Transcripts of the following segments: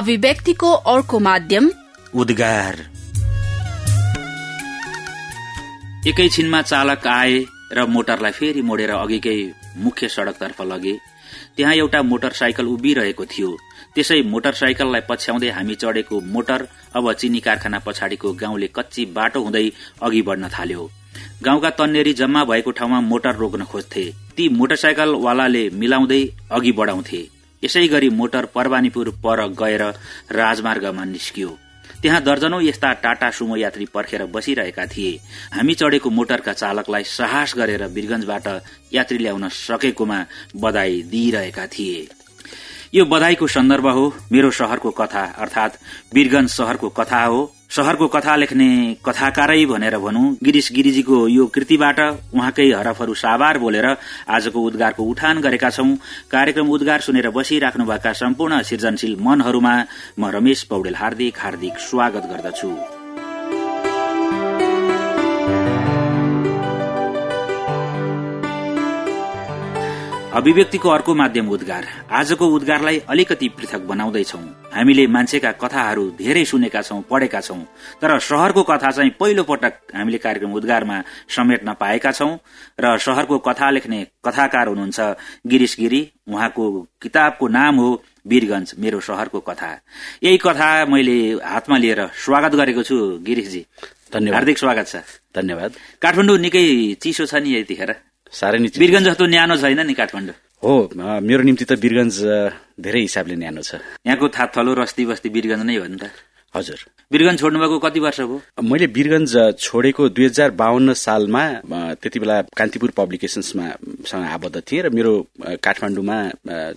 अभिव्यक्तिको अर्को माध्यम उद्गार। एकैछिनमा चालक आए र मोटरलाई फेरि मोडेर अघिकै मुख्य सड़कतर्फ लगे। त्यहाँ एउटा मोटरसाइकल उभिरहेको थियो। त्यसै मोटरसाइकललाई पछ्याउँदै हामी चढेको मोटर अब चिनी कारखाना पछाडिको गाउँले कच्ची बाटो हुँदै अघि बढ़न थाल्यो। गाउँका तन्नेरी जम्मा भएको ठाउँमा मोटर रोक्न खोज्थे। ती मोटरसाइकलवालाले मिलाउँदै अघि बढ़ाउँथे। यसै गरी मोटर परवानीपुर पर गएर राजमार्गमा निस्कियो। त्यहाँ दर्जनौ यस्ता टाटा सुमो यात्री पर्खेर बसिरहेका थिए। हामी चढेको मोटरका चालकलाई साहस गरेर वीरगंजबाट यात्री ल्याउन सकेकोमा बधाई दिइरहेका थिए। यो बधाईको सन्दर्भ हो मेरो शहरको कथा अर्थात वीरगंज शहरको कथा हो। शहरको कथा लेख्ने कथाकारै भनेर भनौं गिरिश गिरिजीको यो कृतिबाट उहाँकै हरफहरू साबार बोलेर आजको उद्गारको उठान गरेका छौं। कार्यक्रम उद्गार सुनेर बसिराख्नुभएका सम्पूर्ण सृजनशील मनहरूमा म रमेश पौडेल हार्दिक हार्दिक स्वागत गर्दछु। अभिव्यक्तिको अर्को माध्यम उद्गार। आजको उद्गारलाई अलिकति पृथक बनाउँदैछौ। हामीले मान्छेका कथाहरू धेरै सुनेका छौं पढेका छौं तर शहरको कथा चाहिँ पहिलो पटक हामीले कार्यक्रम उद्गारमा समेट्न पाएका छौं र शहरको कथा लेख्ने कथाकार हुनुहुन्छ गिरिश गिरी। उहाँको किताबको नाम हो वीरगंज मेरो शहरको कथा। यही कथा मैले हातमा लिएर स्वागत गरेको छु गिरिशजी। हार्दिक स्वागत छ धन्यवाद। काठमाडौँ निकै चिसो छ नि यतिखेर। साह्रै नै चिन्ता- वीरगंज जस्तो न्यानो छैन नि काठमाडौँ? हो मेरो निम्ति त अ, धेरै हिसाबले न्यानो छ। यहाँको थाथलो रस्ती बस्ती वीरगंज नै हो नि त। हजुर। वीरगंज छोड्नुभएको कति वर्ष भयो? मैले वीरगंज अ, छोडेको दुई हजार बाहन्न सालमा त्यति बेला कान्तिपुर पब्लिकेशन्समा सँग आबद्ध थिएँ र मेरो काठमाडौँमा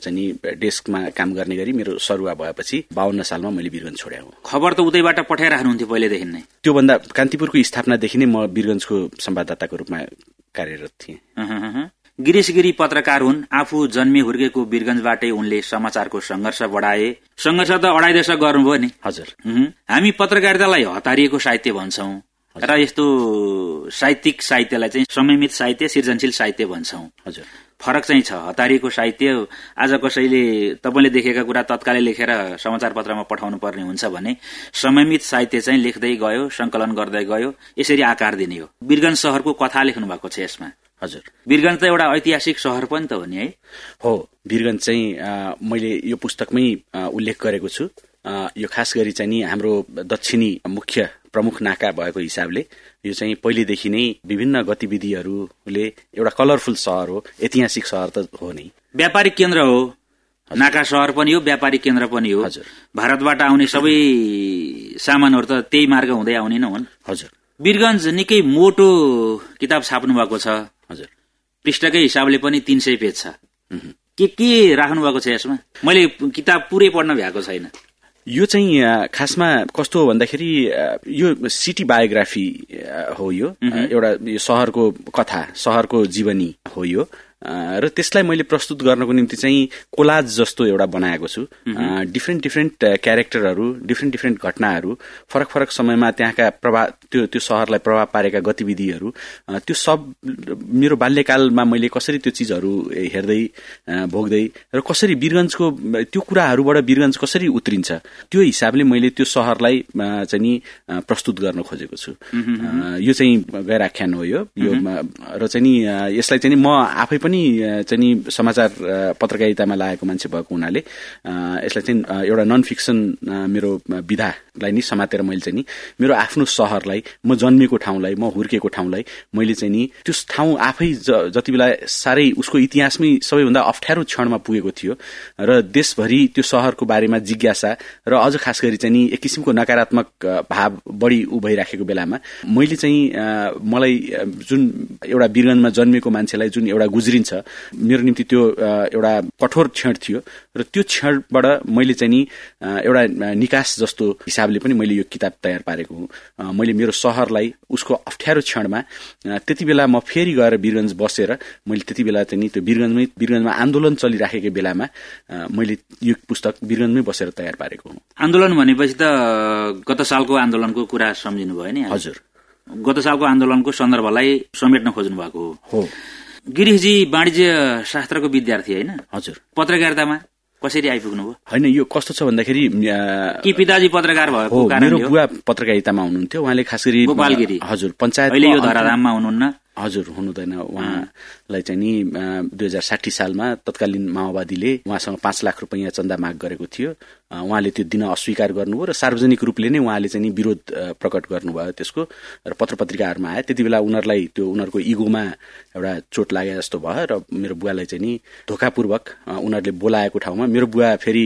चाहिँ नि डेस्कमा काम गर्ने गरी मेरो सरुवा भएपछि बाहन्न सालमा मैले वीरगंज छोडे हो। खबर त उतैबाट पठाइराख्नुहुन्थ्यो पहिलेदेखि नै। त्योभन्दा कान्तिपुरको स्थापनादेखि नै म वीरगंजको संवाददाताको रूपमा कार्यरत थिएँ। गिरिश गिरी पत्रकार हुन् आफू जन्मे हुर्केको वीरगंजबाटै उनले समाचारको संघर्ष बढाए। संघर्ष त अढाई दशक गर्नुभयो नि। हजुर। हामी पत्रकारितालाई हतारिएको साहित्य भन्छौं। र यस्तो साहित्यिक साहित्यलाई चाहिँ समयमित साहित्य सृजनशील साहित्य भन्छौं। हजुर। फरक चाहिँ छ। हतारिएको साहित्य आज कसैले तपाईँले देखेका कुरा तत्कालै लेखेर समाचार पत्रमा पठाउनु पर्ने हुन्छ भने समयमित साहित्य चाहिँ लेख्दै गयो संकलन गर्दै गयो यसरी आकार दिने हो। वीरगंज शहरको कथा लेख्नु भएको छ यसमा। हजुर। वीरगंज त एउटा ऐतिहासिक शहर पनि त हो नि है। हो वीरगंज चाहिँ मैले यो पुस्तकमै उल्लेख गरेको छु। यो खास गरी चाहिँ नि हाम्रो दक्षिणी मुख्य प्रमुख नाका भएको हिसाबले यो चाहिँ पहिलेदेखि नै विभिन्न गतिविधिहरूले एउटा कलरफुल सहर हो ऐतिहासिक सहर त हो नै। व्यापारिक केन्द्र हो। नाका सहर पनि हो व्यापारिक केन्द्र पनि हो। हजुर। भारतबाट आउने सबै सामानहरू त त्यही मार्ग हुँदै आउने नै हुन्। हजुर। वीरगंज निकै मोटो किताब छाप्नु भएको छ। हजुर। पृष्ठकै हिसाबले पनि तीन सय पेज छ। के के राख्नु भएको छ यसमा? मैले किताब पुरै पढ्न भ्याएको छैन। यो चाहिँ खासमा कस्तो हो भन्दाखेरि यो सिटी बायोग्राफी हो यो। एउटा यो सहरको कथा सहरको जीवनी हो यो। र त्यसलाई मैले प्रस्तुत गर्नको निम्ति चाहिँ कोलाज जस्तो एउटा बनाएको छु। डिफ्रेन्ट डिफ्रेन्ट क्यारेक्टरहरू डिफ्रेन्ट डिफ्रेन्ट घटनाहरू फरक फरक समयमा त्यहाँका प्रभाव त्यो त्यो सहरलाई प्रभाव पारेका गतिविधिहरू त्यो सब मेरो बाल्यकालमा मैले कसरी त्यो चिजहरू हेर्दै भोग्दै र कसरी वीरगंजको त्यो कुराहरूबाट वीरगंज कसरी उत्रिन्छ त्यो हिसाबले मैले त्यो सहरलाई चाहिँ नि प्रस्तुत गर्न खोजेको छु। यो चाहिँ गैर आख्यान हो यो। र चाहिँ नि यसलाई चाहिँ म आफै पनि अ, चाहिँ नि समाचार पत्रकारितामा लागेको मान्छे भएको हुनाले यसलाई चाहिँ एउटा नन फिक्सन मेरो विधालाई नि समातेर मैले चाहिँ नि मेरो आफ्नो सहरलाई म जन्मेको ठाउँलाई म हुर्केको ठाउँलाई मैले चाहिँ नि त्यो ठाउँ आफै जति बेला साह्रै उसको इतिहासमै सबैभन्दा अप्ठ्यारो क्षणमा पुगेको थियो र देशभरि त्यो सहरको बारेमा जिज्ञासा र अझ खास गरी चाहिँ नि एक किसिमको नकारात्मक भाव बढी उ भइराखेको बेलामा मैले चाहिँ मलाई जुन एउटा वीरगन्जमा जन्मेको मान्छेलाई जुन एउटा गुज्रिन्छ मेरो निम्ति त्यो एउटा कठोर क्षण थियो र त्यो क्षणबाट मैले चाहिँ नि एउटा निकास जस्तो हिसाबले पनि मैले यो किताब तयार पारेको हुँ। मैले मेरो सहरलाई उसको अप्ठ्यारो क्षणमा त्यति बेला म फेरि गएर वीरगन्ज बसेर मैले त्यति बेला चाहिँ नि त्यो वीरगन्जमै वीरगन्जमा आन्दोलन चलिराखेको बेलामा मैले यो पुस्तक वीरगन्जमै बसेर तयार पारेको हुँ। आन्दोलन भनेपछि त गत सालको आन्दोलनको कुरा सम्झिनु भयो नि। हजुर। गत सालको आन्दोलनको सन्दर्भलाई समेट्न खोज्नु भएको हो। गिरिशजी वाणिज्य शास्त्रको विद्यार्थी होइन? हजुर। पत्रकारितामा कसरी आइपुग्नु भयो होइन यो कस्तो छ भन्दाखेरि कि पिताजी पत्रकार भएको मेरो बुवा पत्रकारितामा हुनुहुन्थ्यो उहाँले खास गरी गोपालगिरी। हजुर पञ्चायत यो धराधाममा हुनुहुन्न। हजुर हुनुहुँदैन उहाँलाई चाहिँ नि दुई हजार साठी सालमा तत्कालीन माओवादीले उहाँसँग पाँच लाख रुपियाँ चन्दा माग गरेको थियो। उहाँले त्यो दिन अस्वीकार गर्नुभयो र सार्वजनिक रूपले नै उहाँले चाहिँ नि विरोध प्रकट गर्नुभयो त्यसको र पत्र पत्रिकाहरूमा आयो। त्यति बेला उनीहरूलाई त्यो उनीहरूको इगोमा एउटा चोट लागे जस्तो भयो र मेरो बुवालाई चाहिँ नि धोकापूर्वक उनीहरूले बोलाएको ठाउँमा मेरो बुवा फेरि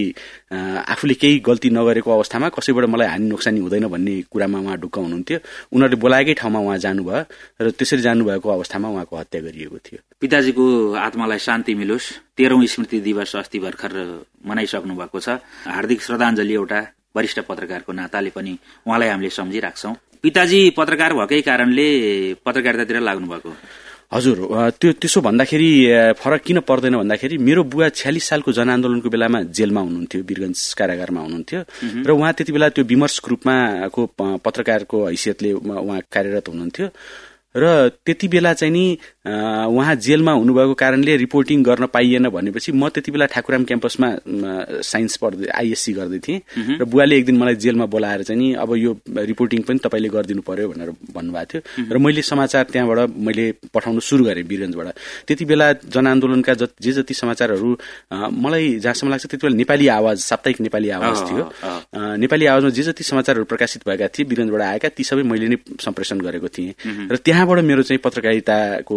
आफूले केही गल्ती नगरेको अवस्थामा कसैबाट मलाई हानि नोक्सानी हुँदैन भन्ने कुरामा उहाँ ढुक्क हुनुहुन्थ्यो। उनीहरूले बोलाएकै ठाउँमा उहाँ जानुभयो र त्यसरी जानुभएको अवस्थामा उहाँको हत्या गरिएको थियो। पिताजीको आत्मालाई शान्ति मिलोस्। तेह्रौं स्मृति दिवस अस्ति भर्खर मनाइसक्नु भएको छ। हार्दिक श्रद्धाञ्जली एउटा वरिष्ठ पत्रकारको नाताले पनि उहाँलाई हामीले सम्झिराख्छौ। पिताजी पत्रकार भएकै कारणले पत्रकारितातिर लाग्नु भएको हजुर त्यो त्यसो भन्दाखेरि फरक किन पर्दैन भन्दाखेरि मेरो बुवा छ्यालिस सालको जनआन्दोलनको बेलामा जेलमा हुनुहुन्थ्यो वीरगंज कारागारमा हुनुहुन्थ्यो। र उहाँ त्यति बेला त्यो विमर्श ग्रुपमा को पत्रकारको हैसियतले उहाँ कार्यरत हुनुहुन्थ्यो। र त्यति बेला चाहिँ नि उहाँ जेलमा हुनुभएको कारणले रिपोर्टिङ गर्न पाइएन भनेपछि म त्यति बेला ठाकुराम क्याम्पसमा साइन्स पढ्दै आइएससी गर्दै थिएँ। र बुवाले एक दिन मलाई जेलमा बोलाएर चाहिँ नि अब यो रिपोर्टिङ पनि तपाईँले गरिदिनु पर्यो भनेर भन्नुभएको थियो। र मैले समाचार त्यहाँबाट मैले पठाउनु सुरु गरेँ वीरगन्जबाट त्यति बेला जनआन्दोलनका जे जति समाचारहरू मलाई जहाँसम्म लाग्छ त्यति बेला नेपाली आवाज साप्ताहिक नेपाली आवाज थियो। नेपाली आवाजमा जे जति समाचारहरू प्रकाशित भएका थिए वीरगन्जबाट आएका ती सबै मैले नै सम्प्रेषण गरेको थिएँ। र त्यहाँबाट मेरो चाहिँ पत्रकारिताको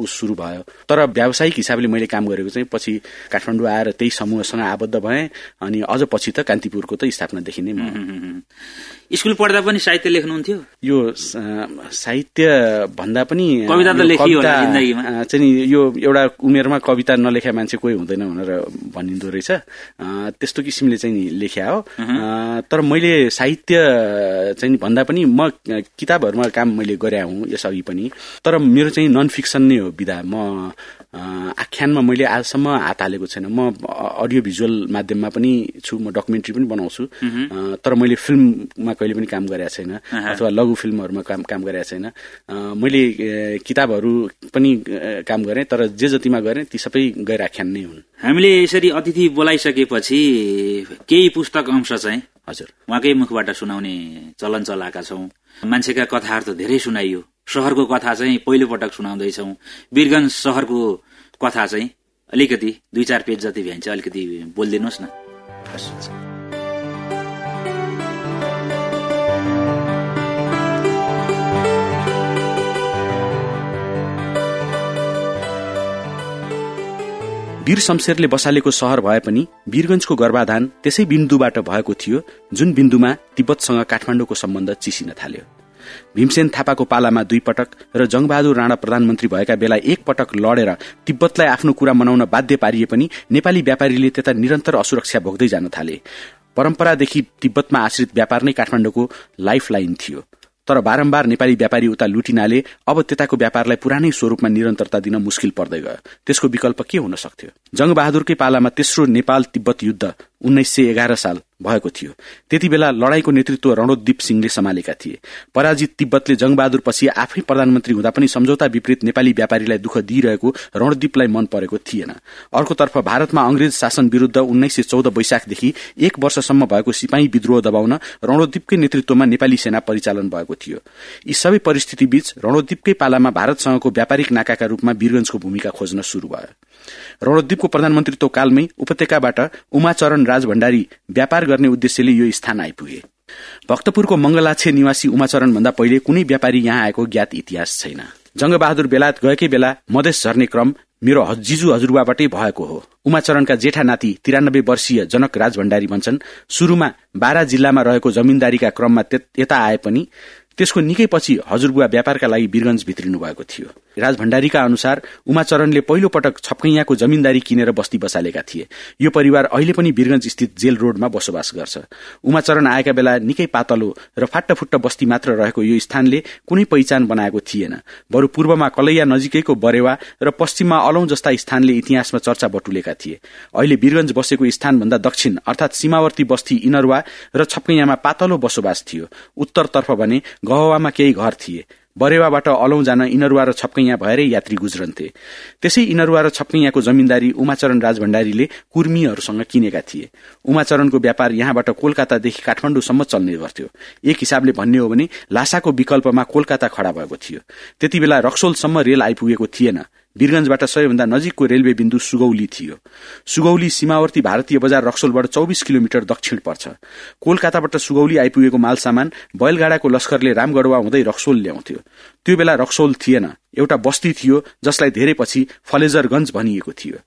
ऊ सुरु भयो। तर व्यावसायिक हिसाबले मैले काम गरेको चाहिँ पछि काठमाडौँ आएर त्यही समूहसँग आबद्ध भएँ अनि अझ पछि त कान्तिपुरको त स्थापनादेखि नै म स्कुल पढ्दा पनि साहित्य लेख्नुहुन्थ्यो? यो साहित्य भन्दा पनि चाहिँ यो एउटा उमेरमा कविता नलेखा मान्छे कोही हुँदैन भनेर भनिँदो रहेछ। त्यस्तो किसिमले चाहिँ लेख्या हो। तर मैले साहित्य चाहिँ भन्दा पनि म किताबहरूमा काम मैले गरे हुँ पनि। तर मेरो चाहिँ नन फिक्सन नै हो विधा। म आख्यानमा मैले आजसम्म हात हालेको छैन। म अडियो भिजुअल माध्यममा पनि छु। म डकुमेन्ट्री पनि बनाउँछु। तर मैले फिल्ममा कहिले पनि काम गरेको छैन। अथवा लघु फिल्महरूमा काम काम गरेको छैन। मैले किताबहरू पनि काम गरेँ। तर जे जतिमा गरेँ ती सबै गैर आख्यान नै हुन्। हामीले यसरी अतिथि बोलाइसकेपछि केही पुस्तक अंश चाहिँ हजुर। उहाँकै मुखबाट सुनाउने चलन चलाएका छौँ। मान्छेका कथाहरू त धेरै सुनाइयो। सहरको कथा चाहिँ पहिलो पटक सुनाउँदैछौ। वीरगंज सहरको कथा चाहिँ अलिकति दुई चार पेज जति भ्याइन्छ अलिकति बोलिदिनुहोस् न। वीर शमशेरले बसालेको सहर भए पनि वीरगंजको गर्भाधान त्यसै बिन्दुबाट भएको थियो जुन बिन्दुमा तिब्बतसँग काठमाडौँको सम्बन्ध चिसिन थाल्यो। भीमसेन थापाको पालामा दुई पटक र जंगबहादुर राणा प्रधानमन्त्री भएका बेला एक पटक लडेर तिब्बतलाई आफ्नो कुरा मनाउन बाध्य पारिए पनि नेपाली व्यापारीले त्यता निरन्तर असुरक्षा भोग्दै जान थाले। परम्परादेखि तिब्बतमा आश्रित व्यापार नै काठमाडौँको लाइफ थियो। तर बारम्बार नेपाली व्यापारी उता लुटिनाले अब त्यताको व्यापारलाई पुरानै स्वरूपमा निरन्तरता दिन मुस्किल पर्दै गयो। त्यसको विकल्प के हुन सक्थ्यो? जंगबहादुरकै पालामा तेस्रो नेपाल तिब्बत युद्ध उन्नाइस सय एघार साल भएको थियो। त्यति बेला लडाईँको नेतृत्व रणोदीप सिंहले सम्हालेका थिए। पराजित तिब्बतले जंगबहादुर पछि आफै प्रधानमन्त्री हुँदा पनि सम्झौता विपरीत नेपाली व्यापारीलाई दुःख दिइरहेको रणदीपलाई मन परेको थिएन। अर्कोतर्फ भारतमा अंग्रेज शासन विरूद्ध उन्नाइस सय चौध वैशाखदेखि एक वर्षसम्म भएको सिपाही विद्रोह दबाउन रणोदीपकै नेतृत्वमा नेपाली सेना परिचालन भएको थियो। यी सबै परिस्थिति बीच रणोदीपकै पालामा भारतसँगको व्यापारिक नाकाका रूपमा वीरगंजको भूमिका खोज्न शुरू भयो। रणोदीपको प्रधानमन्त्रीत्व कालमै उपत्यकाबाट उमाचरण राज भण्डारी व्यापार गर्ने उद्देश्यले यो स्थान आइपुगे। भक्तपुरको मंगलाछे निवासी उमाचरण भन्दा पहिले कुनै व्यापारी यहाँ आएको ज्ञात इतिहास छैन। जंगबहादुर बेलायत गएकै बेला मधेस झर्ने क्रम मेरो जिजु हजुरबाबाटै भएको हो। उमाचरणका जेठा नाति तिरानब्बे वर्षीय जनक राज भण्डारी भन्छन् शुरूमा बारा जिल्लामा रहेको जमिनदारीका क्रममा यता आए पनि त्यसको निकै पछि हजुरबुवा व्यापारका लागि वीरगंज भित्रिनु भएको थियो। राज भण्डारीका अनुसार उमाचरणले पहिलो पटक छपकैयाको जमिनदारी किनेर बस्ती बसालेका थिए। यो परिवार अहिले पनि वीरगंज स्थित जेल रोडमा बसोबास गर्छ। उमाचरण आएका बेला निकै पातलो र फाट्टफुट्ट बस्ती मात्र रहेको यो स्थानले कुनै पहिचान बनाएको थिएन। बरु पूर्वमा कलैया नजिकैको बरेवा र पश्चिममा अलौं जस्ता स्थानले इतिहासमा चर्चा बटुलेका थिए। अहिले वीरगंज बसेको स्थानभन्दा दक्षिण अर्थात सीमावर्ती बस्ती इनरवा र छपकैयामा पातलो बसोबास थियो। उत्तरतर्फ भने गहवामा केही घर थिए। बरेवाबाट अलौं जान इनरुवा र छपकैया भएरै यात्री गुज्रन्थे। त्यसै इनरुवा र छपकैयाको जमिनदारी उमाचरण राज भण्डारीले कुर्मीहरूसँग किनेका थिए। उमाचरणको व्यापार यहाँबाट कोलकातादेखि काठमाडौँसम्म चल्ने गर्थ्यो। एक हिसाबले भन्ने हो भने लासाको विकल्पमा कोलकाता खड़ा भएको थियो। त्यति बेला रक्सोलसम्म रेल आइपुगेको थिएन। वीरगंजबाट सबैभन्दा नजिकको रेलवे बिन्दु सुगौली थियो। सुगौली सीमावर्ती भारतीय बजार रक्सोलबाट चौबिस किलोमिटर दक्षिण पर्छ। कोलकाताबाट सुगौली आइपुगेको माल सामान बैलगाडाको लस्करले रामगढवा हुँदै रक्सोल ल्याउँथ्यो। त्यो बेला रक्सोल थिएन। एउटा बस्ती थियो जसलाई धेरै पछि फलेजरगंज भनिएको थियो।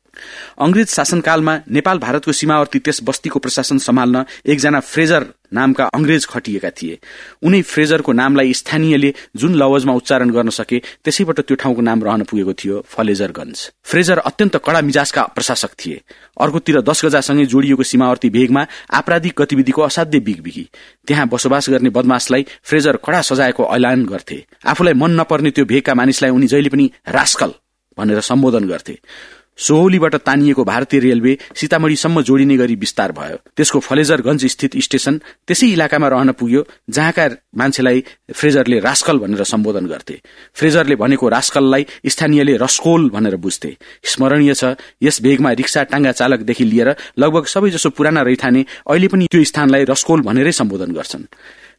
अंग्रेज शासनकालमा नेपाल भारतको सीमावर्ती त्यस बस्तीको प्रशासन सम्हाल्न एकजना फ्रेजर नामका अंग्रेज खटिएका थिए। उनै फ्रेजरको नामलाई स्थानीयले जुन लवजमा उच्चारण गर्न सके त्यसैबाट त्यो ठाउँको नाम रहन पुगेको थियो फलेजरगंज फ्रेजर अत्यन्त कड़ा मिजाजका प्रशासक थिए। अर्कोतिर दश गजासँगै जोडिएको सीमावर्ती भेगमा आपराधिक गतिविधिको असाध्य बिगबिगी। त्यहाँ बसोबास गर्ने बदमाशलाई फ्रेजर कड़ा सजायको ऐलान गर्थे। आफूलाई मन नपर्ने त्यो भेगका मानिसलाई उनी जहिले पनि रास्कल भनेर सम्बोधन गर्थे। सोहौलीबाट तानिएको भारतीय रेलवे सीतामढ़ीसम्म जोडिने गरी विस्तार भयो। त्यसको फलेजरगंज स्थित स्टेशन त्यसै इलाकामा रहन पुग्यो जहाँका मान्छेलाई फ्रेजरले रास्कल भनेर सम्बोधन गर्थे। फ्रेजरले भनेको रास्कललाई स्थानीयले रस्कोल भनेर बुझ्थे। स्मरणीय छ यस भेगमा रिक्सा टाङ्गा चालकदेखि लिएर लगभग सबैजसो पुराना रैथाने अहिले पनि त्यो स्थानलाई रस्कोल भनेरै सम्बोधन गर्छन्।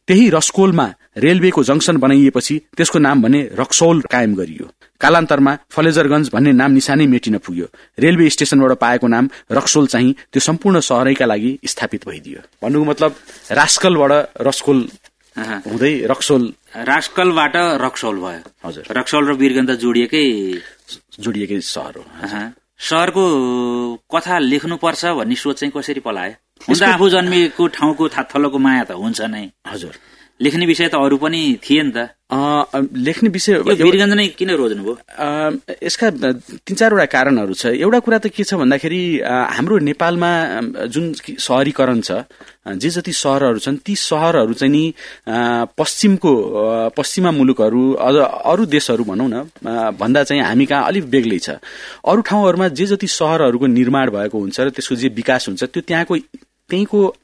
त्यही रस्कोलमा रेलवेको जंक्सन बनाइएपछि त्यसको नाम भने रक्सौल कायम गरियो। कालान्तरमा फलेजरगंज भन्ने नाम निशानै मेटिन पुग्यो। रेलवे स्टेशनबाट पाएको नाम रक्सोल चाहिँ त्यो सम्पूर्ण सहरैका लागि स्थापित भइदियो। भन्नुको मतलब रास्कलबाट रस्कोल हुँदै रक्सोल रास्कलबाट रक्सोल भयो। हजुर। रक्सोल र वीरगन्ज जोडिएकै जोडिएकै सहर हो। सहरको कथा लेख्नुपर्छ भन्ने सोच चाहिँ कसरी पलायो? हुन्छ आफू जन्मिएको ठाउँको थलोको माया त हुन्छ नै। हजुर। लेख्ने विषय त अरू पनि थिए नि त। लेख्ने विषय वीरगञ्ज नै किन रोज्नुभयो यसका तीन चारवटा कारणहरू छ। एउटा कुरा त के छ भन्दाखेरि हाम्रो नेपालमा जुन सहरीकरण छ जे जति सहरहरू छन् ती सहरहरू चाहिँ नि पश्चिमको पश्चिमा मुलुकहरू अझ अरू देशहरू भनौँ न भन्दा चाहिँ हामी कहाँ अलिक बेग्लै छ। अरू ठाउँहरूमा जे जति सहरहरूको निर्माण भएको हुन्छ र त्यसको जे विकास हुन्छ त्यो त्यहाँको त्यहीँको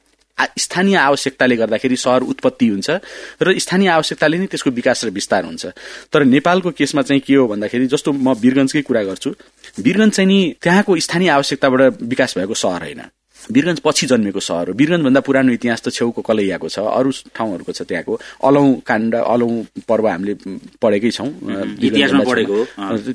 स्थानीय आवश्यकताले गर्दाखेरि सहर उत्पत्ति हुन्छ र स्थानीय आवश्यकताले नै त्यसको विकास र विस्तार हुन्छ। तर नेपालको केसमा चाहिँ के हो भन्दाखेरि जस्तो म वीरगंजकै कुरा गर्छु वीरगंज चाहिँ नि त्यहाँको स्थानीय आवश्यकताबाट विकास भएको सहर होइन। वीरगंज पछि जन्मेको सहर हो। वीरगंज भन्दा पुरानो इतिहास त छेउको कलैयाको छ अरू ठाउँहरूको छ त्यहाँको। अलौ काण्ड अलौ पर्व हामीले पढेकै छौँ।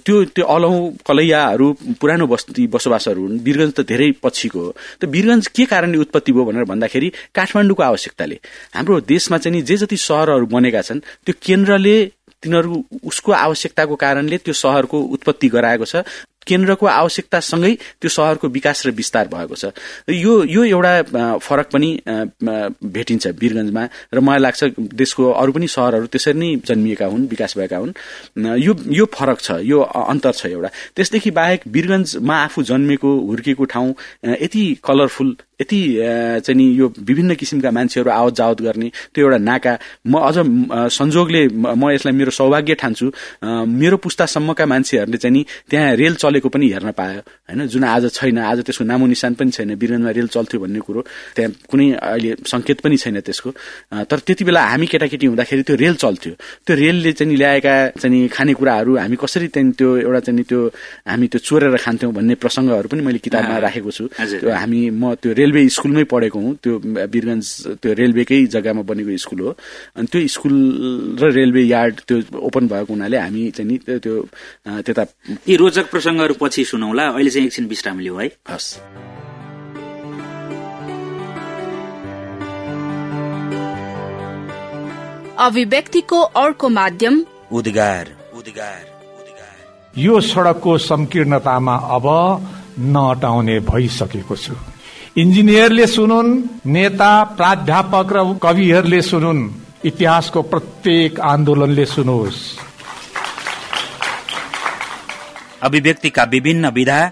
त्यो त्यो अलौ कलैयाहरू पुरानो बस्ती बसोबासहरू हुन्। वीरगंज त धेरै पछिको हो। त वीरगंज के कारणले उत्पत्ति भयो भनेर भन्दाखेरि काठमाडौँको आवश्यकताले। हाम्रो देशमा चाहिँ जे जति सहरहरू बनेका छन् त्यो केन्द्रले तिनीहरू उसको आवश्यकताको कारणले त्यो सहरको उत्पत्ति गराएको छ। केन्द्रको आवश्यकतासँगै त्यो सहरको विकास र विस्तार भएको छ। यो यो एउटा फरक पनि भेटिन्छ वीरगंजमा र मलाई लाग्छ देशको अरू पनि सहरहरू त्यसरी नै जन्मिएका हुन् विकास भएका हुन्। यो यो फरक छ यो अन्तर छ एउटा। त्यसदेखि बाहेक वीरगंजमा आफू जन्मेको हुर्किएको ठाउँ यति कलरफुल यति चाहिँ नि यो विभिन्न किसिमका मान्छेहरू आवत जावत गर्ने त्यो एउटा नाका। म अझ संजोगले म यसलाई मेरो सौभाग्य ठान्छु। मेरो पुस्तासम्मका मान्छेहरूले चाहिँ नि त्यहाँ रेल चलेको पनि हेर्न पायो। होइन जुन आज छैन आज त्यसको नामो निशान पनि छैन बिरगन्जमा रेल चल्थ्यो भन्ने कुरो त्यहाँ कुनै अहिले संकेत पनि छैन त्यसको। तर त्यति बेला हामी केटाकेटी हुँदाखेरि त्यो रेल चल्थ्यो। त्यो रेलले चाहिँ ल्याएका चाहिँ खानेकुराहरू हामी कसरी त्यहाँदेखि त्यो एउटा चाहिँ त्यो हामी त्यो चोरेर खान्थ्यौँ भन्ने प्रसङ्गहरू पनि मैले किताबमा राखेको छु। त्यो हामी म त्यो रेलवे स्कुलमै पढेको हुँ। त्यो वीरगंज त्यो रेलवेकै जग्गामा बनेको स्कुल हो। अनि त्यो स्कुल र रेलवे यार्ड त्यो ओपन भएको हुनाले हामी चाहिँ नि त्यो त्यता यी रोचक प्रसङ्गहरू पछि सुनौला। अहिले चाहिँ एकछिन विश्राम लिऊ है। हस्। अभिव्यक्तिको अर्को माध्यम। उद्गार। उद्गार। यो सड़कको संकीर्णतामा अब नअटाउने भइसकेको छु। इन्जिनियरले सुनुन् नेता प्राध्यापक र कविहरूले सुनुन् इतिहासको प्रत्येक आन्दोलनले सुनोस्। अभिव्यक्तिका विभिन्न विधा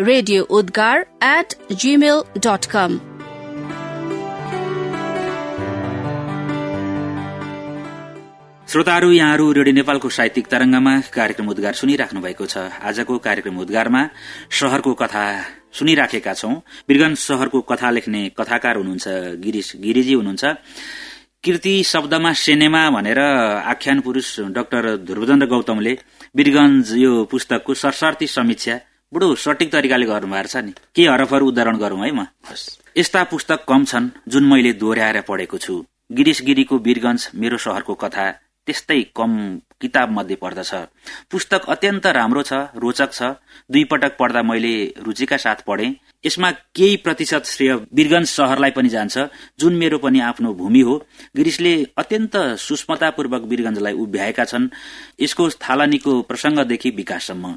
radio Udgar at Gmail dot com श्रोताहरू यहाँहरू रेडियो नेपालको साहित्यिक तरंगमा कार्यक्रम उद्गार सुनिराख्नु भएको छ। आजको कार्यक्रम उद्गारमा शहरको कथा सुनिराखेका छौं। वीरगंज शहरको कथा लेख्ने कथाकार हुनुहुन्छ गिरिश गिरिजी हुनुहुन्छ। कृति शब्दमा सिनेमा भनेर आख्यान पुरूष डाक्टर ध्रुवचन्द्र गौतमले वीरगंज यो पुस्तकको सरसर्ती समीक्षा बडो सठिक तरिकाले गर्नुभएको छ नि। के हरफहरू उदाहरण गरौं है म? यस्ता पुस्तक कम छन् जुन मैले दोहोऱ्याएर पढेको छु। गिरिश गिरीको वीरगंज मेरो शहरको कथा त्यस्तै कम किताब मध्ये पर्दछ। पुस्तक अत्यन्त राम्रो छ रोचक छ। दुई पटक पढ्दा मैले रुचिका साथ पढे। यसमा केही प्रतिशत श्रेय वीरगंज शहरलाई पनि जान्छ जुन मेरो पनि आफ्नो भूमि हो। गिरिशले अत्यन्त सूक्ष्मतापूर्वक वीरगंजलाई उभ्याएका छन्। यसको थालनीको प्रसंगदेखि विकाससम्म।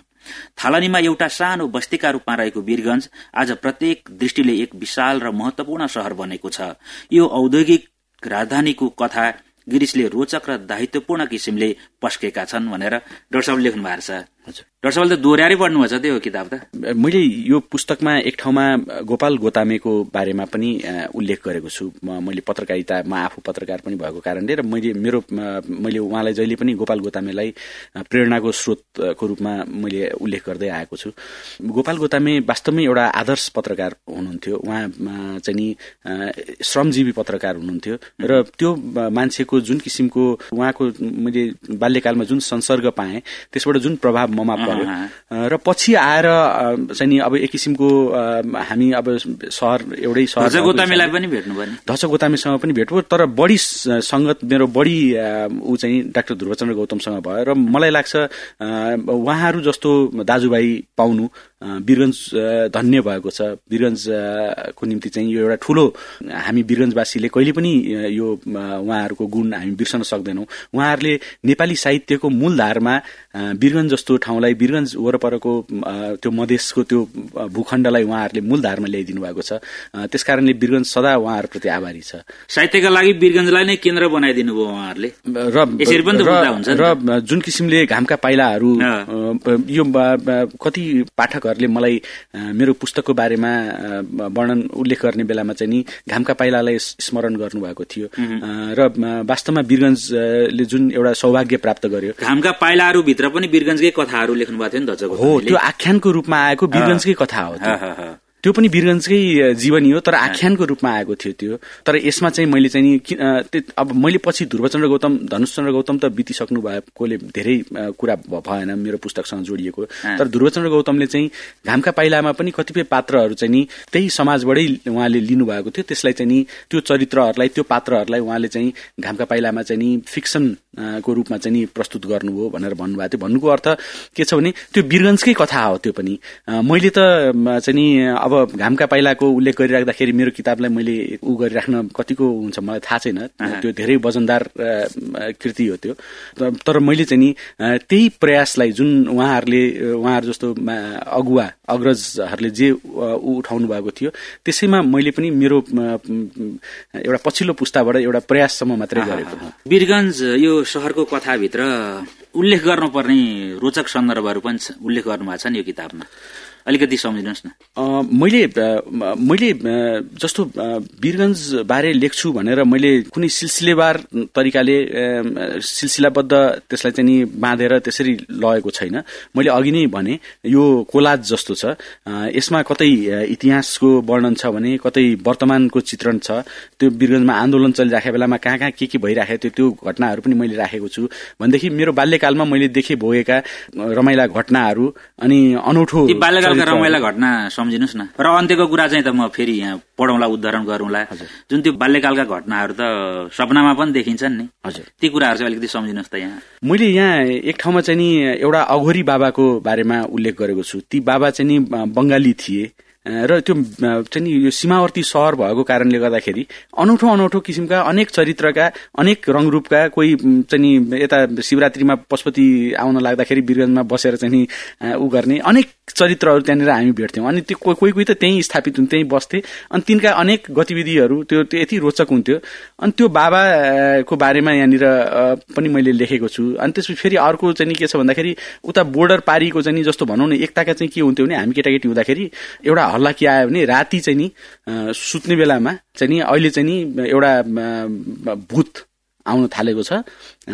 थालनीमा एउटा सानो बस्तीका रूपमा रहेको वीरगंज आज प्रत्येक दृष्टिले एक विशाल र महत्वपूर्ण शहर बनेको छ। यो औद्योगिक राजधानीको कथा गिरिशले रोचक र दायित्वपूर्ण किसिमले पस्केका छन् भनेर डाक्टर साहबले लेख्नु भएको छ। डाक्टर साहबले त दोहोऱ्याएरै पढ्नुभएको छ त्यो किताब त। मैले यो पुस्तकमा एक ठाउँमा गोपाल गोतामेको बारेमा पनि उल्लेख गरेको छु। मैले पत्रकारिता म आफू पत्रकार पनि भएको कारणले र मैले मेरो मैले उहाँलाई जहिले पनि गोपाल गोतामेलाई प्रेरणाको स्रोतको रूपमा मैले उल्लेख गर्दै आएको छु। गोपाल गोतामे वास्तवमै एउटा आदर्श पत्रकार हुनुहुन्थ्यो। उहाँ चाहिँ नि श्रमजीवी पत्रकार हुनुहुन्थ्यो। र त्यो मान्छेको जुन किसिमको उहाँको मैले बाल्यकालमा जुन संसर्ग पाएँ त्यसबाट जुन प्रभाव ममा पर्यो र पछि आएर चाहिँ नि अब एक किसिमको हामी अब सहर एउटै सहर गोतामीलाई पनि भेट्नु भयो धच गोतामीसँग पनि भेट भयो तर बढी सङ्गत मेरो बढी ऊ चाहिँ डाक्टर ध्रुवचन्द्र गौतमसँग भयो। र मलाई लाग्छ उहाँहरू जस्तो दाजुभाइ पाउनु वीरगंज धन्य भएको छ। वीरगंजको निम्ति चाहिँ यो एउटा ठूलो हामी वीरगंजवासीले कहिले पनि यो उहाँहरूको गुण हामी बिर्सन सक्दैनौँ। उहाँहरूले नेपाली साहित्यको मूलधारमा वीरगंज जस्तो ठाउँलाई वीरगंज वरपरको त्यो मधेसको त्यो भूखण्डलाई उहाँहरूले मूलधारमा ल्याइदिनु भएको छ। त्यसकारणले वीरगंज सदा उहाँहरूप्रति आभारी छ। साहित्यका लागि वीरगंजलाई नै केन्द्र बनाइदिनु भयो उहाँहरूले। र जुन किसिमले घामका पाइलाहरू यो कति पाठकहरू लेखकहरूले मलाई मेरो पुस्तकको बारेमा वर्णन उल्लेख गर्ने बेलामा चाहिँ नि घामका पाइलालाई स्मरण गर्नुभएको थियो। र वास्तवमा वीरगंजले जुन एउटा सौभाग्य प्राप्त गर्यो। घामका पाइलाहरू भित्र पनि वीरगंजकै कथाहरू लेख्नु भएको थियो नि त हो त्यो आख्यानको रूपमा आएको वीरगंजकै कथा हो त्यो पनि वीरगंजकै जीवनी हो तर आख्यानको रूपमा आएको थियो त्यो। तर यसमा चाहिँ मैले चाहिँ अब मैले पछि ध्रुवचन्द्र गौतम धनुषचन्द्र गौतम त बितिसक्नु भएकोले धेरै कुरा भएन मेरो पुस्तकसँग जोडिएको। तर ध्रुवचन्द्र गौतमले चाहिँ घामका पाइलामा पनि कतिपय पात्रहरू चाहिँ नि त्यही समाजबाटै उहाँले लिनुभएको थियो। त्यसलाई चाहिँ नि त्यो चरित्रहरूलाई त्यो पात्रहरूलाई उहाँले चाहिँ घामका पाइलामा चाहिँ नि फिक्सन को रूपमा चाहिँ नि प्रस्तुत गर्नुभयो भनेर भन्नुभएको थियो। भन्नुको अर्थ के छ भने त्यो वीरगंजकै कथा हो त्यो पनि। मैले त चाहिँ नि अब अब घामका पाइलाको उल्लेख गरिराख्दाखेरि मेरो किताबलाई मैले ऊ गरिराख्न कतिको हुन्छ मलाई थाहा छैन। त्यो धेरै वजनदार कृति हो त्यो। तर मैले चाहिँ नि त्यही प्रयासलाई जुन उहाँहरूले उहाँहरू जस्तो अगुवा अग्रजहरूले जे उठाउनु भएको थियो त्यसैमा मैले पनि मेरो एउटा पछिल्लो पुस्ताबाट एउटा प्रयाससम्म मात्रै गरेको वीरगंज यो सहरको कथाभित्र उल्लेख गर्नुपर्ने रोचक सन्दर्भहरू पनि उल्लेख गर्नुभएको छ नि यो किताबमा? अलिकति सम्झिनुहोस् न। मैले मैले जस्तो वीरगंज बारे लेख्छु भनेर मैले कुनै सिलसिलेवार तरिकाले सिलसिलाबद्ध त्यसलाई चाहिँ नि बाँधेर त्यसरी लगेको छैन। मैले अघि नै भने यो कोलाज जस्तो छ। यसमा कतै इतिहासको वर्णन छ भने कतै वर्तमानको चित्रण छ। त्यो वीरगंजमा आन्दोलन चलिराखेको बेलामा कहाँ कहाँ के के भइराखेको थियो त्यो घटनाहरू पनि मैले राखेको छु। भनेदेखि मेरो बाल्यकालमा मैले देखे भोगेका रमाइला घटनाहरू अनि अनौठो रमाइला घटना सम्झिनुहोस् न। र अन्त्यको कुरा चाहिँ त म फेरि यहाँ पढौँला उदाहरण गरौँला। जुन त्यो बाल्यकालका घटनाहरू त सपनामा पनि देखिन्छन् नि। हजुर। ती कुराहरू चाहिँ अलिकति सम्झिनुहोस् त यहाँ। मैले यहाँ एक ठाउँमा चाहिँ नि एउटा अघोरी बाबाको बारेमा उल्लेख गरेको छु। ती बाबा चाहिँ नि बङ्गाली थिए। र त्यो चाहिँ नि यो सीमावर्ती सहर भएको कारणले गर्दाखेरि अनौठो अनौठो किसिमका अनेक चरित्रका अनेक रङरूपका कोही चाहिँ यता शिवरात्रिमा पशुपति आउन लाग्दाखेरि वीरगञ्जमा बसेर चाहिँ ऊ गर्ने अनेक चरित्रहरू त्यहाँनिर हामी भेट्थ्यौँ। अनि त्यो कोही कोही त त्यहीँ स्थापित हुन् त्यहीँ बस्थे। अनि तिनका अनेक गतिविधिहरू त्यो यति रोचक हुन्थ्यो। अनि त्यो बाबाको बारेमा यहाँनिर पनि मैले लेखेको छु। अनि त्यसपछि फेरि अर्को चाहिँ के छ भन्दाखेरि उता बोर्डर पारीको चाहिँ जस्तो भनौँ न एकताका चाहिँ के हुन्थ्यो भने हामी केटाकेटी हुँदाखेरि एउटा हल्ला के आयो भने राति चाहिँ नि सुत्ने बेलामा चाहिँ नि अहिले चाहिँ नि एउटा भूत आउन थालेको छ।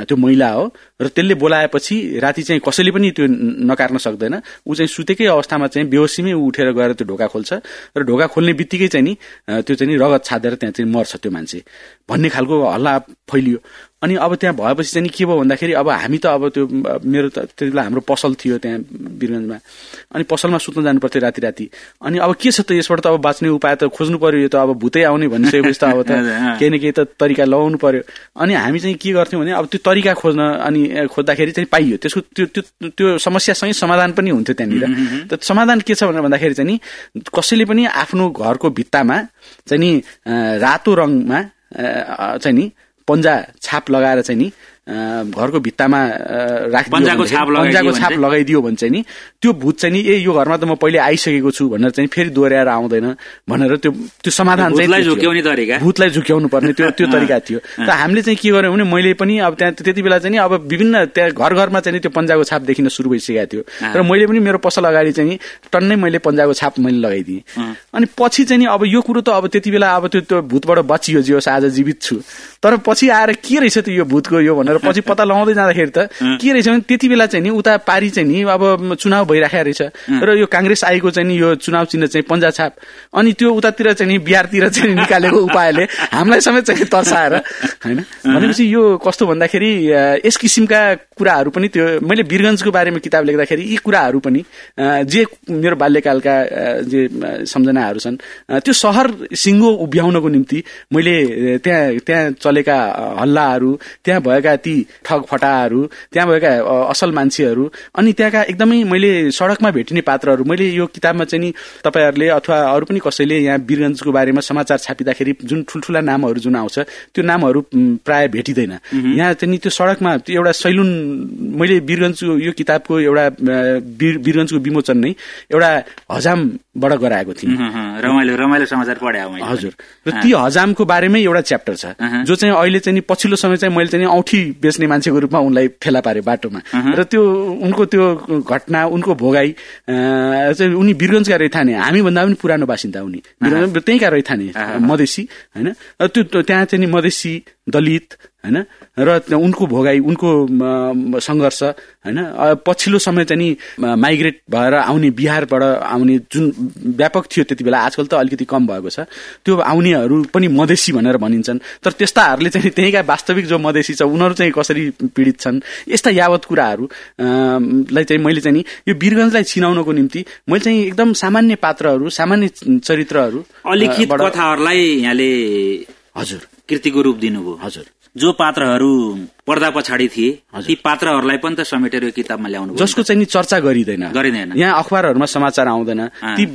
त्यो महिला हो। र त्यसले बोलाएपछि राति चाहिँ कसैले पनि त्यो नकार्न सक्दैन। ऊ चाहिँ सुतेकै अवस्थामा चाहिँ बेहोसीमै उठेर गएर त्यो ढोका खोल्छ। र ढोका खोल्ने बित्तिकै चाहिँ नि त्यो चाहिँ रगत छादेर त्यहाँ चाहिँ मर्छ त्यो मान्छे। भन्ने खालको हल्ला फैलियो। अनि अब त्यहाँ भएपछि चाहिँ के भयो भन्दाखेरि अब हामी त अब त्यो मेरो त त्यति बेला हाम्रो पसल थियो त्यहाँ वीरगन्जमा अनि पसलमा सुत्न जानु पर्थ्यो राति राति। अनि अब के छ त यसबाट त अब बाँच्ने उपाय त खोज्नु पर्यो यो त अब भूतै आउने भनिसकेपछि त अब त केही न केही त तरिका लगाउनु पर्यो। अनि हामी चाहिँ के गर्थ्यौँ भने अब त्यो तरिका खोज्न अनि खोज्दाखेरि चाहिँ पाइयो। त्यसको त्यो त्यो त्यो समस्यासँगै समाधान पनि हुन्थ्यो त्यहाँनिर। त समाधान के छ भनेर भन्दाखेरि चाहिँ नि कसैले पनि आफ्नो घरको भित्तामा चाहिँ नि रातो रङमा चाहिँ नि पन्जा छाप लगाएर चाहिँ नि घरको भित्तामा पन्जाको छाप लगाइदियो भने चाहिँ। नि त्यो भूत चाहिँ नि ए यो घरमा त म पहिले आइसकेको छु भनेर चाहिँ फेरि दोहोऱ्याएर आउँदैन भनेर त्यो त्यो समाधान चाहिँ भूतलाई झुक्याउनु पर्ने त्यो त्यो तरिका थियो। त हामीले चाहिँ के गर्यौँ भने मैले पनि अब त्यहाँ त्यति बेला चाहिँ अब विभिन्न त्यहाँ घर घरमा चाहिँ त्यो पन्जाको छाप देखिन सुरु भइसकेको थियो। र मैले पनि मेरो पसल अगाडि चाहिँ टन्नै मैले पन्जाको छाप मैले लगाइदिएँ। अनि पछि चाहिँ अब यो कुरो त अब त्यति बेला अब त्यो त्यो भूतबाट बचियो जे आज जीवित छु। तर पछि आएर के रहेछ त यो भूतको यो भनेर पछि पत्ता लगाउँदै जाँदाखेरि त के रहेछ भने त्यति बेला चाहिँ नि उता पारी चाहिँ नि अब चुनाव भइराखेको रहेछ। र यो काङ्ग्रेस आएको चाहिँ नि यो चुनाव चिन्ह चाहिँ पन्जा छाप। अनि त्यो उतातिर चाहिँ नि बिहारतिर चाहिँ निकालेको उपायले हामीलाई समेत चाहिँ तर्साएर होइन? भनेपछि यो कस्तो भन्दाखेरि यस किसिमका कुराहरू पनि त्यो मैले वीरगन्जको बारेमा किताब लेख्दाखेरि यी कुराहरू पनि जे मेरो बाल्यकालका जे सम्झनाहरू छन् त्यो सहर सिङ्गो उभ्याउनको निम्ति मैले त्यहाँ त्यहाँ चलेका हल्लाहरू त्यहाँ भएका ती ठग फटाहरू त्यहाँ भएका असल मान्छेहरू अनि त्यहाँका एकदमै मैले सडकमा भेटिने पात्रहरू मैले यो किताबमा चाहिँ नि तपाईँहरूले अथवा अरू पनि कसैले यहाँ वीरगन्जको बारेमा समाचार छापिँदाखेरि जुन ठुल्ठुला नामहरू जुन आउँछ त्यो नामहरू प्राय भेटिँदैन। यहाँ चाहिँ नि त्यो सडकमा त्यो एउटा सैलुन मैले वीरगन्जको यो किताबको एउटा वीरगन्जको विमोचन नै एउटा हजामबाट गराएको थिएँ रमाइलो रमाइलो समाचार पढे हजुर। र ती हजामको बारेमै एउटा च्याप्टर छ जो चाहिँ अहिले चाहिँ पछिल्लो समय चाहिँ मैले चाहिँ औठी बेच्ने मान्छेको रूपमा उनलाई फेला पारे बाटोमा। र त्यो उनको त्यो घटना उनको भोगाई चाहिँ उनी वीरगन्जका रैथाने हामीभन्दा पनि पुरानो बासिन्दा उनी। त्यहीँका रैथाने मधेसी होइन? त्यो त्यहाँ चाहिँ मधेसी दलित होइन? र उनको भोगाई उनको सङ्घर्ष होइन? पछिल्लो समय चाहिँ नि माइग्रेट भएर आउने बिहारबाट आउने जुन व्यापक थियो त्यति बेला आजकल त अलिकति कम भएको छ। त्यो आउनेहरू पनि मधेसी भनेर भनिन्छन्। तर त्यस्ताहरूले चाहिँ त्यहीँका वास्तविक जो मधेसी छ उनीहरू चाहिँ कसरी पीडित छन्? यस्ता यावत कुराहरू लाई चाहिँ मैले चाहिँ नि यो वीरगन्जलाई चिनाउनको निम्ति मैले चाहिँ एकदम सामान्य पात्रहरू सामान्य चरित्रहरू अलिखित कथाहरूलाई यहाँले हजुर। कृतिको रूप दिनुभयो। हजुर। जो पात्रहरू पर्दा पछाडि थिए ती पात्रहरूलाई पनि त समेटेर यो किताबमा ल्याउनु जसको चाहिँ नि चर्चा गरिँदैन। गरिँदैन। यहाँ अखबारहरूमा समाचार आउँदैन। ती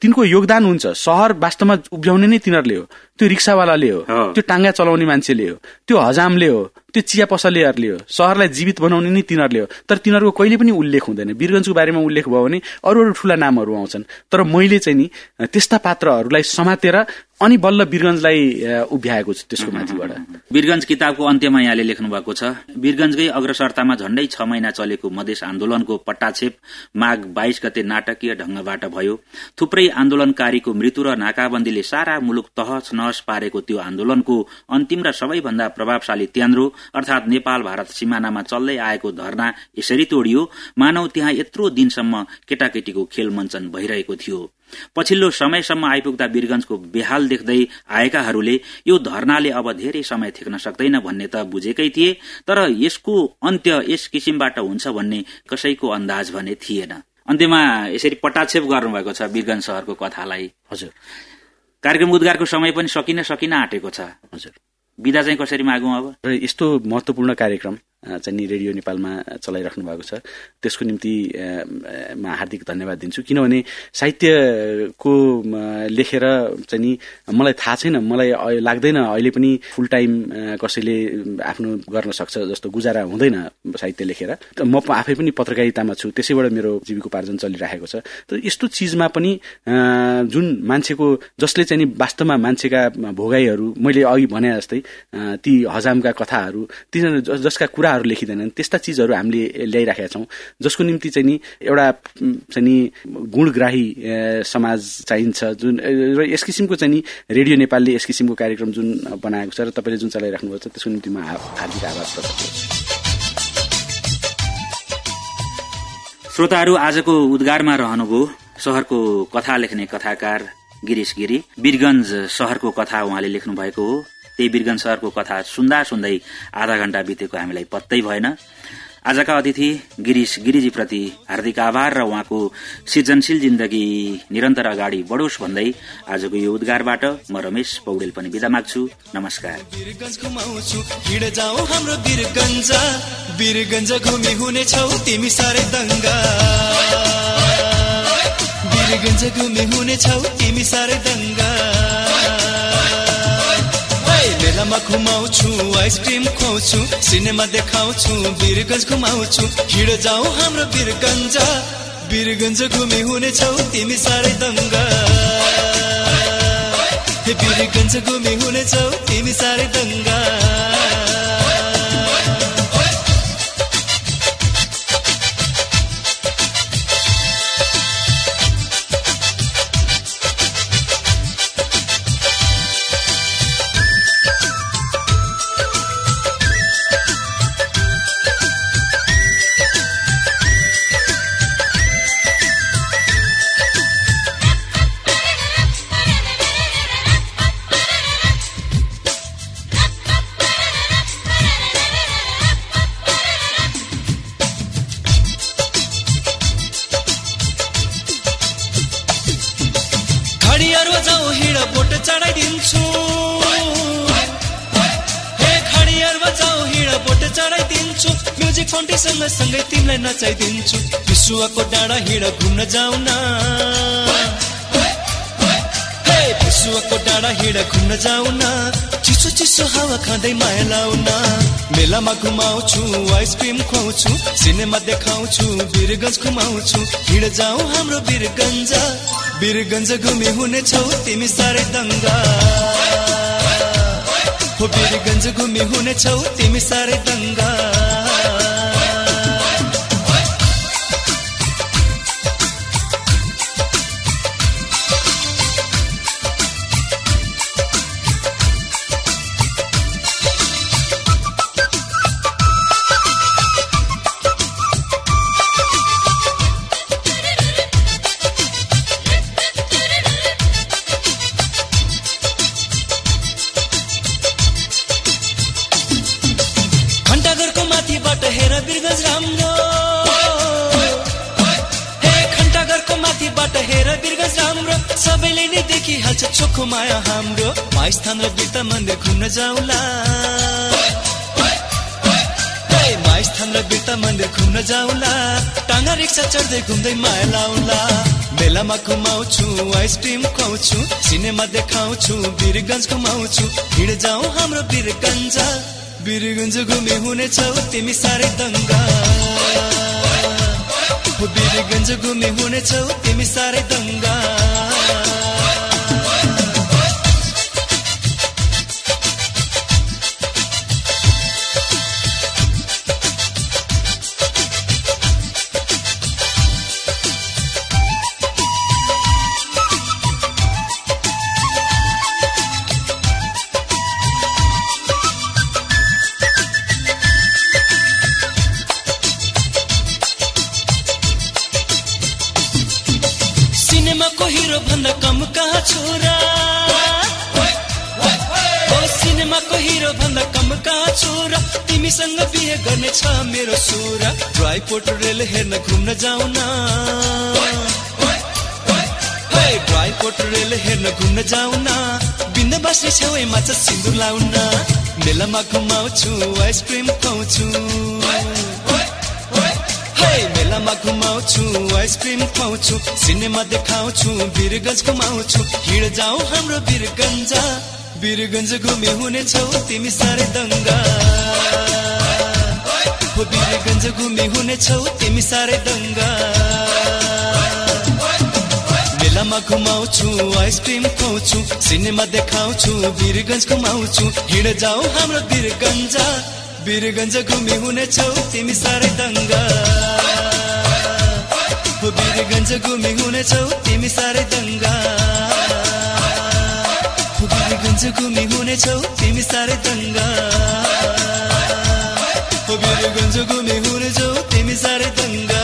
तिनको योगदान हुन्छ। सहर वास्तवमा उभ्याउने नै तिनीहरूले हो। त्यो रिक्सावालाले हो। त्यो टाङ्गा चलाउने मान्छेले हो। त्यो हजामले हो। त्यो चिया पसलेहरूले हो। सहरलाई जीवित बनाउने नै तिनीहरूले हो। तर तिनीहरूको कहिले पनि उल्लेख हुँदैन। वीरगन्जको बारेमा उल्लेख भयो भने अरू अरू ठुला नामहरू आउँछन्। तर मैले चाहिँ नि त्यस्ता पात्रहरूलाई समातेर अनि बल्ल वीरगन्जलाई उभ्याएको छु त्यसको माथिबाट। वीरगन्ज किताबको अन्त्यमा यहाँले लेख्नु भएको छ वीरगंजकै अग्रसरतामा झण्डै छ महिना चलेको मधेस आन्दोलनको पट्टाछेप माघ बाइस गते नाटकीय ढंगबाट भयो। थुप्रै आन्दोलनकारीको मृत्यु र नाकाबन्दीले सारा मुलुक तहस नहस पारेको त्यो आन्दोलनको अन्तिम र सबैभन्दा प्रभावशाली त्यान्द्रो अर्थात नेपाल भारत सिमानामा चल्दै आएको धरना यसरी तोडियो। मानव त्यहाँ यत्रो दिनसम्म केटाकेटीको खेल मञ्चन भइरहेको थियो। पछिल्लो समयसम्म आइपुग्दा वीरगंजको बेहाल देख्दै आएकाहरूले यो धरनाले अब धेरै समय थेक्न सक्दैन भन्ने त बुझेकै थिए तर यसको अन्त्य यस किसिमबाट हुन्छ भन्ने कसैको अन्दाज भने थिएन। अन्त्यमा यसरी पटाक्षेप गर्नुभएको छ वीरगंज शहरको कथालाई। हजुर। कार्यक्रम उद्घारको समय पनि सकिन सकिन आँटेको छ। हजुर। विदा चाहिँ कसरी मागौँ अब? र यस्तो महत्वपूर्ण कार्यक्रम चाहिँ नि रेडियो नेपालमा चलाइराख्नु भएको छ। त्यसको निम्ति म हार्दिक धन्यवाद दिन्छु। किनभने साहित्यको लेखेर चाहिँ नि मलाई थाहा छैन मलाई लाग्दैन अहिले पनि फुल टाइम कसैले आफ्नो गर्न सक्छ जस्तो गुजारा हुँदैन साहित्य लेखेर। म आफै पनि पत्रकारितामा छु त्यसैबाट मेरो जीविकोपार्जन चलिरहेको छ। त यस्तो चिजमा पनि जुन मान्छेको जसले चाहिँ नि वास्तवमा मान्छेका भोगाईहरू मैले अघि भने जस्तै ती हजामका कथाहरू तिनीहरू जसका कुराहरू लेखिँदैनन्। त्यस्ता चिजहरू हामीले ल्याइराखेका छौँ। जसको निम्ति चाहिँ नि एउटा चाहिँ नि गुणग्राही समाज चाहिन्छ। जुन र यस किसिमको चाहिँ नि रेडियो नेपालले यस किसिमको कार्यक्रम जुन बनाएको छ र तपाईँले जुन चलाइराख्नु भएको छ त्यसको निम्ति म हार्दिक आभार प्रकट श्रोताहरू आजको उद्गारमा रहनुभयो शहरको कथा लेख्ने कथाकार गिरिश गिरी। वीरगंज शहरको कथा उहाँले लेख्नु भएको हो। त्यही वीरगंज शहरको कथा सुन्दा सुन्दै आधा घण्टा बितेको हामीलाई पत्तै भएन। आजका अतिथि गिरिश गिरिजीप्रति हार्दिक आभार र उहाँको सृजनशील जिन्दगी निरन्तर अगाडि बढोस् भन्दै आजको यो उद्गारबाट म रमेश पौडेल पनि विदा माग्छु। नमस्कार। घुमे हुनेछौ तिमी साह्रै दङ्गा। मेलामा घुमाउँछु आइसक्रिम खुवाउँछु सिनेमा देखाउँछु वीरगञ्ज घुमाउँछु। हिँड जाऊ हाम्रो वीरगञ्ज वीरगञ्ज घुमे हुनेछौ तिमी साह्रै दङ्गा। वीरगञ्ज घुमे हुनेछौ तिमी साह्रै दङ्गा। सँगै तिमीलाई नचाइदिन्छु विश्वको डाँडा हिँड घुम्न जाउन विश्वको डाँडा हिँड घुम्न जाउन चिसो चिसो हावा खाँदै माया लाउन। मेलामा घुमाउँछु आइसक्रिम खुवाउँछु सिनेमा देखाउँछु वीरगन्ज घुमाउँछु। हिँड जाउँ हाम्रो वीरगन्ज वीरगन्ज घुमे हुनेछौ तिमी साह्रै दङ्गा। हो वीरगन्ज घुमे हुनेछौ तिमी साह्रै दङ्गा। घुम्दै माया लाउला मेलामा घुमाउँछु आइसक्रिम खुवाउँछु सिनेमा देखाउँछु वीरगन्ज घुमाउँछु हिँड जाउँ हाम्रो वीरगन्ज वीरगन्ज घुमे हुनेछौ तिमी साह्रै दङ्गा। वीरगन्ज घुमे हुनेछौ तिमी साह्रै दङ्गा। एयरपोर्ट रेल हेर्न घुम्न जाउन। ड्राई पोर्ट रेल हेर्न घुम्न जाउन। बिन्द बस्ने छेउमा छ सिन्दुर लाउन। मेलामा घुमाउँछु आइसक्रिम खुवाउँछु। मेलामा घुमाउँछु आइसक्रिम खुवाउँछु। सिनेमा देखाउँछु वीरगन्ज घुमाउँछु। हिँड जाऊ हाम्रो वीरगन्ज वीरगन्ज घुमे हुनेछौ तिमी साह्रै दङ्गा। हो वीरगन्ज घुमे हुनेछौ तिमी साह्रै दङ्गा। मेलामा घुमाउँछु आइसक्रिम खुवाउँछु सिनेमा देखाउँछु वीरगन्ज घुमाउँछु। हिँड जाऊ हाम्रो वीरगन्ज वीरगन्ज घुमे हुनेछौ तिमी साह्रै दङ्गा। हो वीरगन्ज घुमे हुनेछौ तिमी साह्रै दङ्गा। हो वीरगन्ज घुमे हुनेछौ तिमी साह्रै दङ्गा। बिरु गुन्जु घुमे हुर्जौ तिमी सारे दंगा।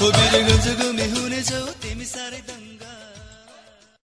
बिरु गुन्जु